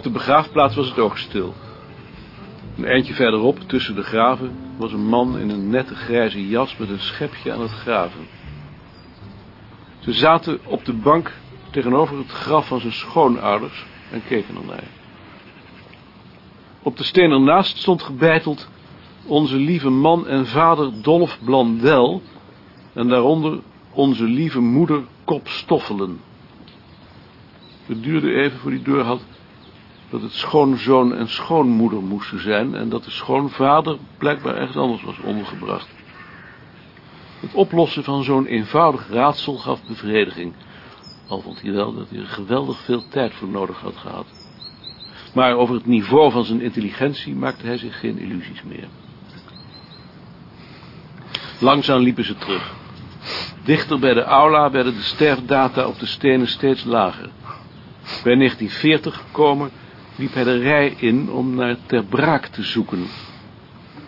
Op de begraafplaats was het ook stil. Een eindje verderop, tussen de graven, was een man in een nette grijze jas met een schepje aan het graven. Ze zaten op de bank tegenover het graf van zijn schoonouders en keken ernaar. Op de steen ernaast stond gebeiteld onze lieve man en vader Dolf Blandel en daaronder onze lieve moeder Kop Stoffelen. Het duurde even voor hij door had dat het schoonzoon en schoonmoeder moesten zijn en dat de schoonvader blijkbaar ergens anders was ondergebracht. Het oplossen van zo'n eenvoudig raadsel gaf bevrediging, al vond hij wel dat hij er geweldig veel tijd voor nodig had gehad. Maar over het niveau van zijn intelligentie maakte hij zich geen illusies meer. Langzaam liepen ze terug. Dichter bij de aula werden de sterfdata op de stenen steeds lager. Bij 1940 gekomen liep hij de rij in om naar Ter Braak te zoeken.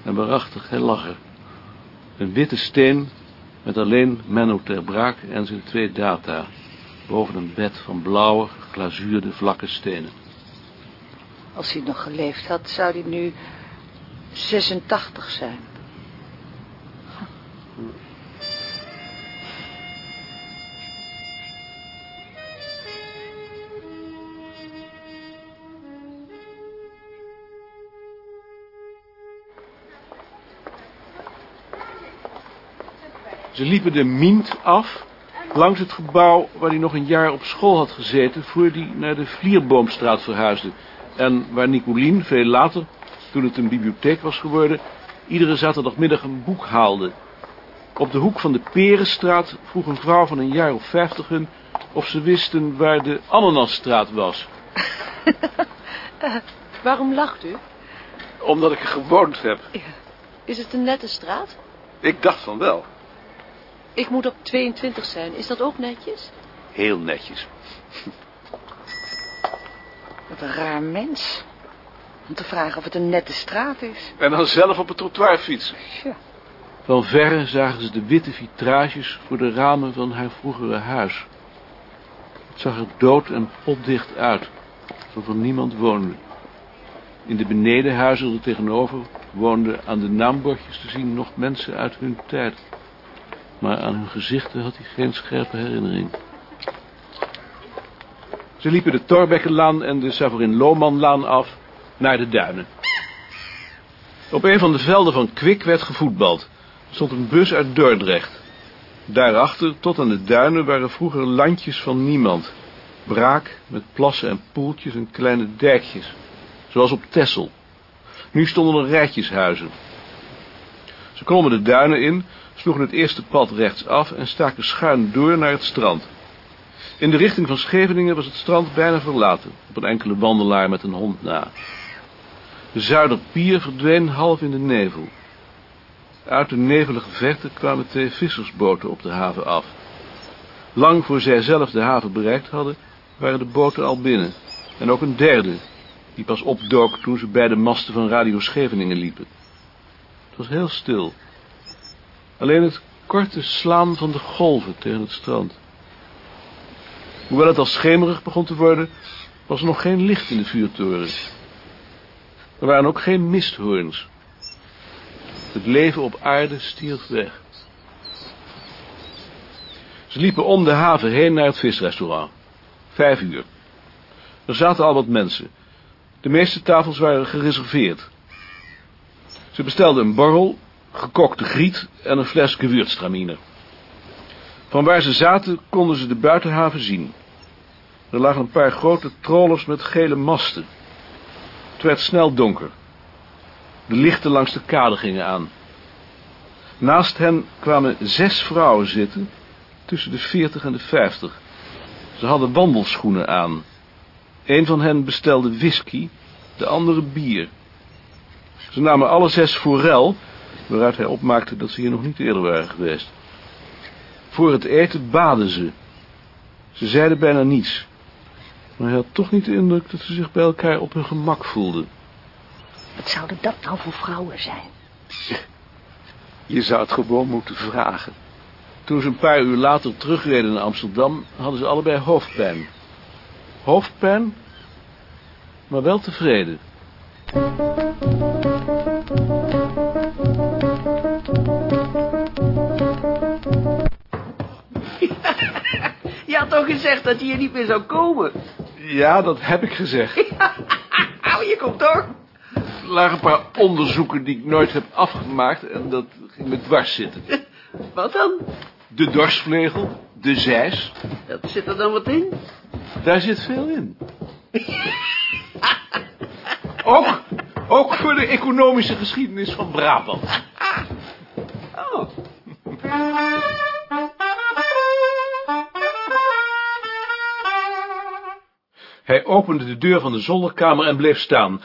En waarachtig, hij lag er. Een witte steen met alleen Menno Ter Braak en zijn twee data. Boven een bed van blauwe, glazuurde vlakke stenen. Als hij nog geleefd had, zou hij nu 86 zijn. Ze liepen de Mint af, langs het gebouw waar hij nog een jaar op school had gezeten... voor hij naar de Vlierboomstraat verhuisde. En waar Nicolien veel later, toen het een bibliotheek was geworden... iedere zaterdagmiddag een boek haalde. Op de hoek van de Perenstraat vroeg een vrouw van een jaar of vijftig hun... of ze wisten waar de Ananasstraat was. Uh, waarom lacht u? Omdat ik er gewoond heb. Ja. Is het een nette straat? Ik dacht van wel. Ik moet op 22 zijn. Is dat ook netjes? Heel netjes. Wat een raar mens. Om te vragen of het een nette straat is. En dan zelf op het trottoir fietsen. Ja. Van verre zagen ze de witte vitrages voor de ramen van haar vroegere huis. Het zag er dood en potdicht uit, alsof er niemand woonde. In de benedenhuizen er tegenover woonden aan de naambordjes te zien nog mensen uit hun tijd. Maar aan hun gezichten had hij geen scherpe herinnering. Ze liepen de Torbekkenlaan en de Savorin-Lohmanlaan af naar de duinen. Op een van de velden van Kwik werd gevoetbald. Er stond een bus uit Dordrecht. Daarachter, tot aan de duinen, waren vroeger landjes van niemand. Braak, met plassen en poeltjes en kleine dijkjes. Zoals op Tessel. Nu stonden er rijtjeshuizen. Ze klommen de duinen in, sloegen het eerste pad rechts af en staken schuin door naar het strand. In de richting van Scheveningen was het strand bijna verlaten, op een enkele wandelaar met een hond na. De Zuiderpier verdween half in de nevel. Uit de nevelige verte kwamen twee vissersboten op de haven af. Lang voor zij zelf de haven bereikt hadden, waren de boten al binnen. En ook een derde, die pas opdook toen ze bij de masten van Radio Scheveningen liepen. Het was heel stil. Alleen het korte slaan van de golven tegen het strand. Hoewel het al schemerig begon te worden, was er nog geen licht in de vuurtoren. Er waren ook geen misthoorns. Het leven op aarde stierf weg. Ze liepen om de haven heen naar het visrestaurant. Vijf uur. Er zaten al wat mensen. De meeste tafels waren gereserveerd. Ze bestelden een borrel, gekokte griet en een fles gewürztraminer. Van waar ze zaten konden ze de buitenhaven zien. Er lagen een paar grote trollers met gele masten. Het werd snel donker. De lichten langs de kade gingen aan. Naast hen kwamen zes vrouwen zitten, tussen de veertig en de vijftig. Ze hadden wandelschoenen aan. Een van hen bestelde whisky, de andere bier. Ze namen alle zes forel, waaruit hij opmaakte dat ze hier nog niet eerder waren geweest. Voor het eten baden ze. Ze zeiden bijna niets. Maar hij had toch niet de indruk dat ze zich bij elkaar op hun gemak voelden. Wat zouden dat nou voor vrouwen zijn? Je zou het gewoon moeten vragen. Toen ze een paar uur later terugreden naar Amsterdam, hadden ze allebei hoofdpijn. Hoofdpijn? maar wel tevreden. Toch gezegd dat hij hier niet meer zou komen? Ja, dat heb ik gezegd. Nou, je komt toch? Er lagen een paar onderzoeken die ik nooit heb afgemaakt en dat ging me dwars zitten. Wat dan? De dorsvlegel, de zeis, Dat zit er dan wat in? daar zit veel in. Ook, ook voor de economische geschiedenis van Brabant. Oh. Hij opende de deur van de zolderkamer en bleef staan.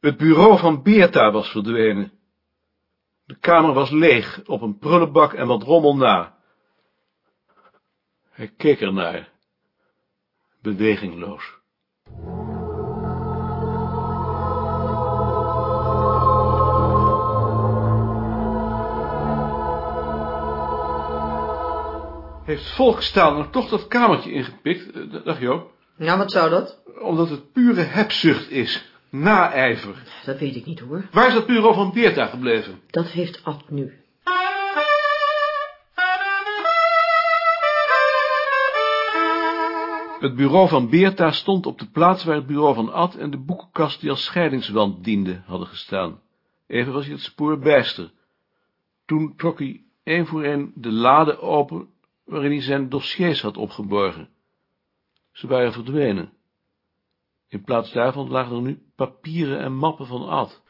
Het bureau van Beerta was verdwenen. De kamer was leeg, op een prullenbak en wat rommel na. Hij keek ernaar, bewegingloos. Heeft Volkstaal nou toch dat kamertje ingepikt, eh, dag Joop? Nou, wat zou dat? Omdat het pure hebzucht is, naijver. Dat weet ik niet, hoor. Waar is dat bureau van Beerta gebleven? Dat heeft Ad nu. Het bureau van Beerta stond op de plaats waar het bureau van Ad en de boekenkast die als scheidingswand diende hadden gestaan. Even was hij het spoor bijster. Toen trok hij één voor één de lade open waarin hij zijn dossiers had opgeborgen. Ze waren verdwenen. In plaats daarvan lagen er nu papieren en mappen van Ad.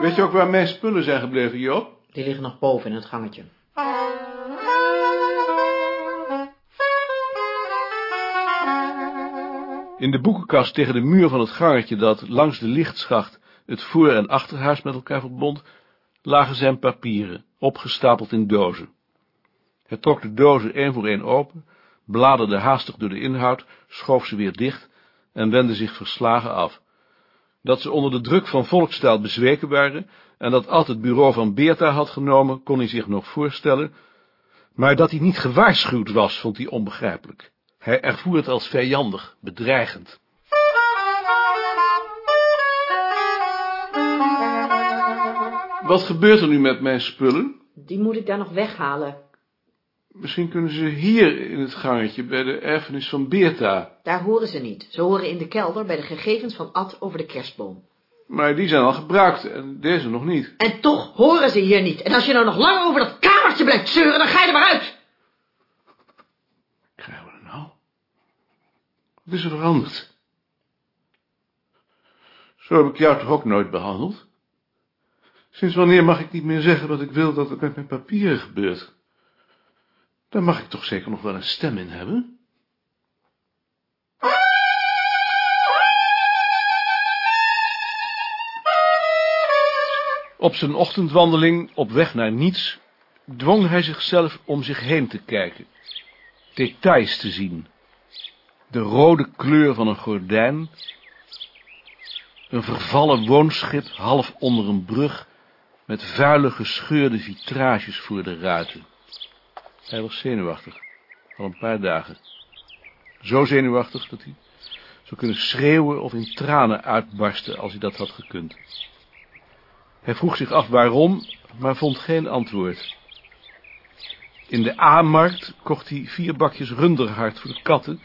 Weet je ook waar mijn spullen zijn gebleven, Joop? Die liggen nog boven in het gangetje. In de boekenkast tegen de muur van het gangetje dat langs de lichtschacht het voor- en achterhuis met elkaar verbond, lagen zijn papieren, opgestapeld in dozen. Hij trok de dozen één voor één open, bladerde haastig door de inhoud, schoof ze weer dicht en wendde zich verslagen af. Dat ze onder de druk van volkstaal bezweken waren en dat Ad het bureau van Beerta had genomen, kon hij zich nog voorstellen, maar dat hij niet gewaarschuwd was, vond hij onbegrijpelijk. Hij ervoer het als vijandig, bedreigend. Wat gebeurt er nu met mijn spullen? Die moet ik daar nog weghalen. Misschien kunnen ze hier in het gangetje bij de erfenis van Beerta. Daar horen ze niet. Ze horen in de kelder bij de gegevens van Ad over de kerstboom. Maar die zijn al gebruikt en deze nog niet. En toch horen ze hier niet. En als je nou nog lang over dat kamertje blijft zeuren, dan ga je er maar uit. Wat krijgen we er nou? Wat is er veranderd? Zo heb ik jou toch ook nooit behandeld? Sinds wanneer mag ik niet meer zeggen wat ik wil dat er met mijn papieren gebeurt? Daar mag ik toch zeker nog wel een stem in hebben? Op zijn ochtendwandeling op weg naar niets dwong hij zichzelf om zich heen te kijken, details te zien. De rode kleur van een gordijn, een vervallen woonschip half onder een brug met vuile gescheurde vitrages voor de ruiten. Hij was zenuwachtig, al een paar dagen. Zo zenuwachtig dat hij zou kunnen schreeuwen of in tranen uitbarsten als hij dat had gekund. Hij vroeg zich af waarom, maar vond geen antwoord. In de A-markt kocht hij vier bakjes runderhart voor de katten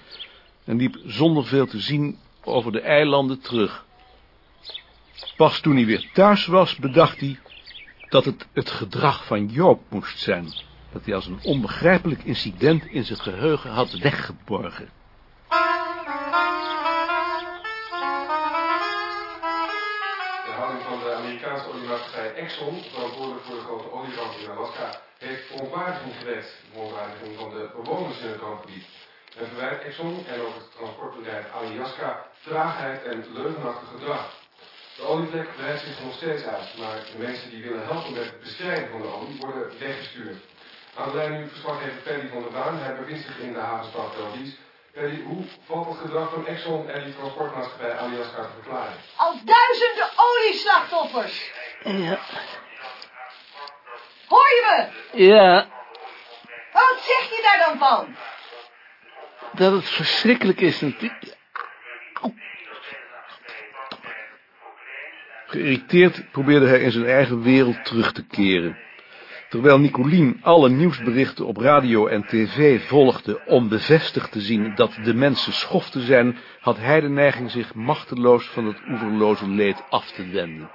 en liep zonder veel te zien over de eilanden terug. Pas toen hij weer thuis was, bedacht hij dat het het gedrag van Joop moest zijn, dat hij als een onbegrijpelijk incident in zijn geheugen had weggeborgen. De houding van de Amerikaanse oliemaatschappij Exxon, verantwoordelijk voor de grote olieramp in Alaska, heeft verontwaardiging gewekt. De verontwaardiging van de bewoners in het rampgebied. En verwijt Exxon en ook het transportbedrijf Alaska traagheid en leugenachtig gedrag. De olievlek breidt zich nog steeds uit, maar de mensen die willen helpen met het bestrijden van de olie worden weggestuurd. Aan de lijn nu verslaggever Paddy van der Baan. Hij bevindt zich in de havenstad Tel Paddy, hoe valt het gedrag van Exxon en die transportmaatschappij Alaska te verklaren? Al duizenden olieslachtoffers. Ja. Hoor je me? Ja. Wat zeg je daar dan van? dat het verschrikkelijk is. natuurlijk. Geïrriteerd probeerde hij in zijn eigen wereld terug te keren. Terwijl Nicolien alle nieuwsberichten op radio en tv volgde om bevestigd te zien dat de mensen schoften zijn, had hij de neiging zich machteloos van het oeverloze leed af te wenden.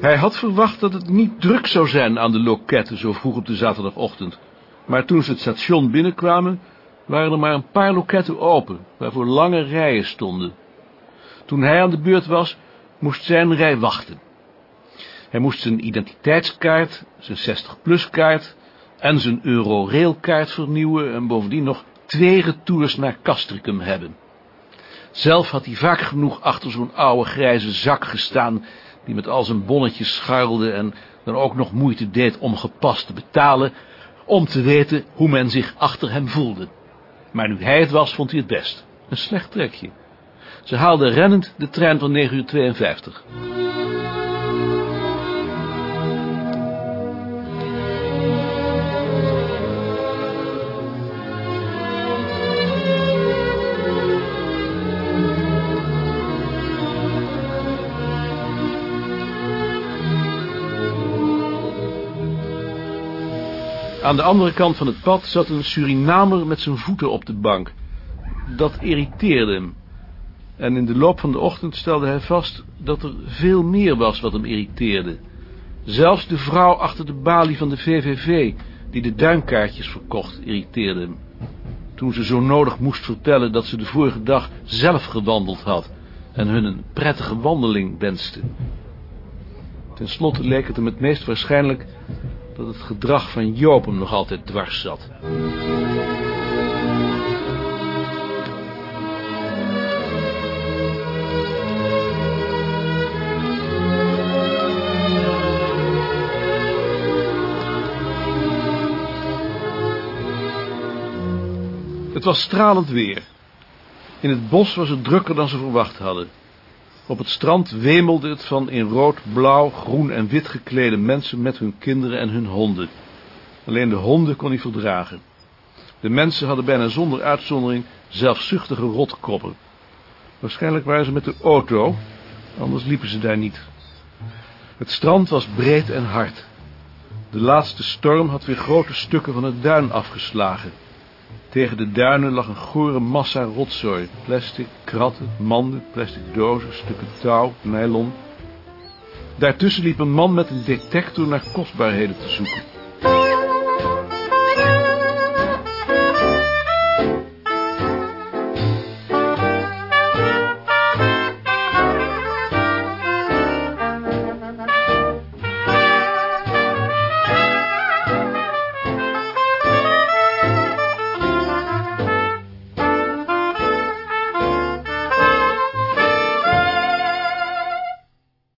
Hij had verwacht dat het niet druk zou zijn aan de loketten zo vroeg op de zaterdagochtend. Maar toen ze het station binnenkwamen, waren er maar een paar loketten open, waarvoor lange rijen stonden. Toen hij aan de beurt was, moest zijn rij wachten. Hij moest zijn identiteitskaart, zijn 60-plus kaart en zijn Eurorail-kaart vernieuwen en bovendien nog twee retours naar Castricum hebben. Zelf had hij vaak genoeg achter zo'n oude grijze zak gestaan die met al zijn bonnetjes scharrelde en dan ook nog moeite deed om gepast te betalen, om te weten hoe men zich achter hem voelde. Maar nu hij het was, vond hij het best. Een slecht trekje. Ze haalden rennend de trein van 9 uur 52. Aan de andere kant van het pad zat een Surinamer met zijn voeten op de bank. Dat irriteerde hem. En in de loop van de ochtend stelde hij vast dat er veel meer was wat hem irriteerde. Zelfs de vrouw achter de balie van de VVV, die de duinkaartjes verkocht, irriteerde hem. Toen ze zo nodig moest vertellen dat ze de vorige dag zelf gewandeld had en hun een prettige wandeling wenste. Ten slotte leek het hem het meest waarschijnlijk dat het gedrag van Joop hem nog altijd dwars zat. Het was stralend weer. In het bos was het drukker dan ze verwacht hadden. Op het strand wemelde het van in rood, blauw, groen en wit geklede mensen met hun kinderen en hun honden. Alleen de honden kon hij verdragen. De mensen hadden bijna zonder uitzondering zelfzuchtige rotkoppen. Waarschijnlijk waren ze met de auto, anders liepen ze daar niet. Het strand was breed en hard. De laatste storm had weer grote stukken van het duin afgeslagen. Tegen de duinen lag een gore massa rotzooi. Plastic, kratten, manden, plastic dozen, stukken touw, nylon. Daartussen liep een man met een detector naar kostbaarheden te zoeken.